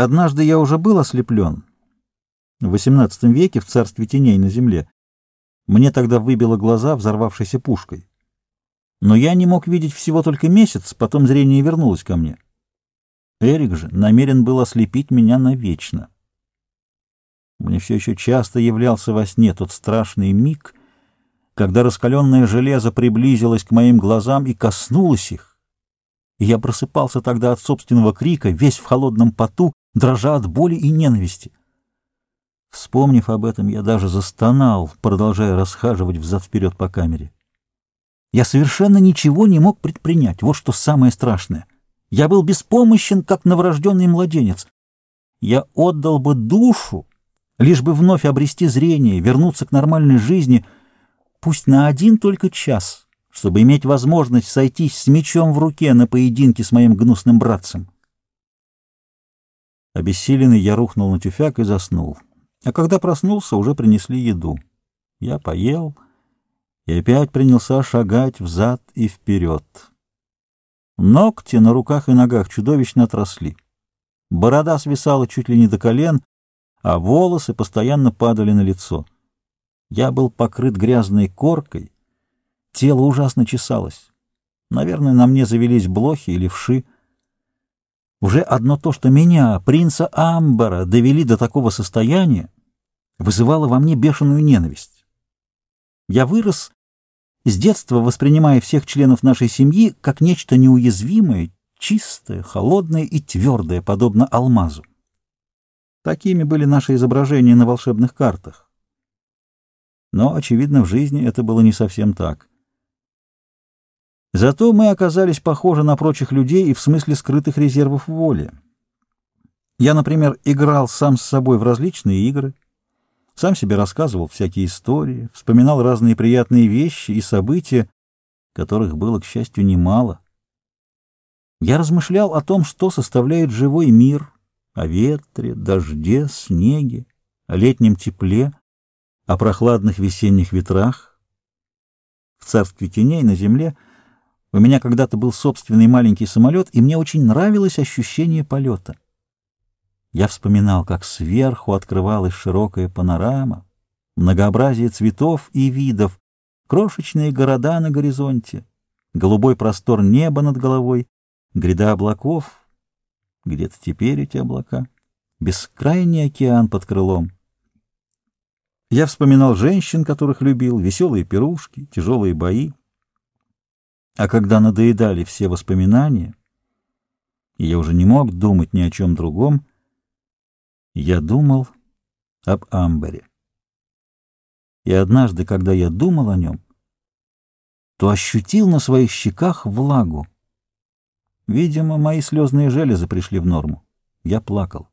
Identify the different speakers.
Speaker 1: Однажды я уже был ослеплен. В XVIII веке в царстве теней на земле. Мне тогда выбило глаза взорвавшейся пушкой. Но я не мог видеть всего только месяц, потом зрение вернулось ко мне. Эрик же намерен был ослепить меня навечно. Мне все еще часто являлся во сне тот страшный миг, когда раскаленное железо приблизилось к моим глазам и коснулось их. И я просыпался тогда от собственного крика, весь в холодном поту, дрожа от боли и ненависти. Вспомнив об этом, я даже застонал, продолжая расхаживать взад-вперед по камере. Я совершенно ничего не мог предпринять, вот что самое страшное. Я был беспомощен, как новорожденный младенец. Я отдал бы душу, лишь бы вновь обрести зрение, вернуться к нормальной жизни, пусть на один только час, чтобы иметь возможность сойтись с мечом в руке на поединке с моим гнусным братцем. Обессиленный я рухнул на тюфяк и заснул. А когда проснулся, уже принесли еду. Я поел и опять принялся шагать взад и вперед. Ногти на руках и ногах чудовищно отросли. Борода свисала чуть ли не до колен, а волосы постоянно падали на лицо. Я был покрыт грязной коркой, тело ужасно чесалось. Наверное, на мне завелись блохи или вши. Уже одно то, что меня, принца Амбара, довели до такого состояния, вызывало во мне бешеную ненависть. Я вырос, с детства воспринимая всех членов нашей семьи как нечто неуязвимое, чистое, холодное и твердое, подобно алмазу. Такими были наши изображения на волшебных картах. Но, очевидно, в жизни это было не совсем так. Зато мы оказались похожи на прочих людей и в смысле скрытых резервов воли. Я, например, играл сам с собой в различные игры, сам себе рассказывал всякие истории, вспоминал разные приятные вещи и события, которых было, к счастью, немало. Я размышлял о том, что составляет живой мир, о ветре, дожде, снеге, о летнем тепле, о прохладных весенних ветрах. В царстве теней на земле — у меня когда-то был собственный маленький самолет, и мне очень нравилось ощущение полета. Я вспоминал, как сверху открывалась широкая панорама, многообразие цветов и видов, крошечные города на горизонте, голубой простор неба над головой, гряда облаков, где-то теперь эти облака, бескрайний океан под крылом. Я вспоминал женщин, которых любил, веселые пирушки, тяжелые бои, а когда надоедали все воспоминания, и я уже не мог думать ни о чем другом, я думал об Амбере. И однажды, когда я думал о нем, то ощутил на своих щеках влагу. Видимо, мои слезные железы пришли в норму. Я плакал.